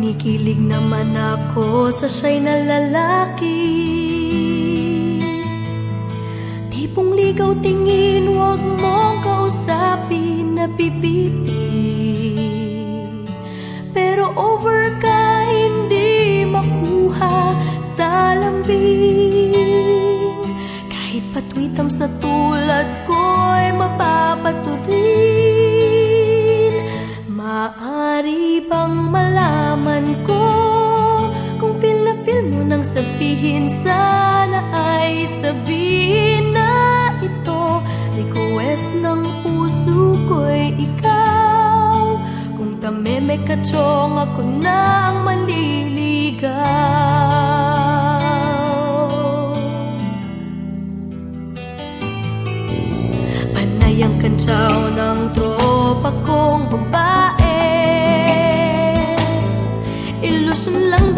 Kinikilig naman ako sa siya'y na lalaki Tipong ligaw tingin, huwag mong kausapin na pipipi Pero over ka, hindi makuha sa lambing. Kahit patwitams na tulad ko ay mapapaturi Sabihin sana ay sabihin na ito. Request ng puso ko'y ikaw. Kung tameme katsong ako na ang manliligaw. Panay ang kantsaw ng tropa kong babae. Ilusun lang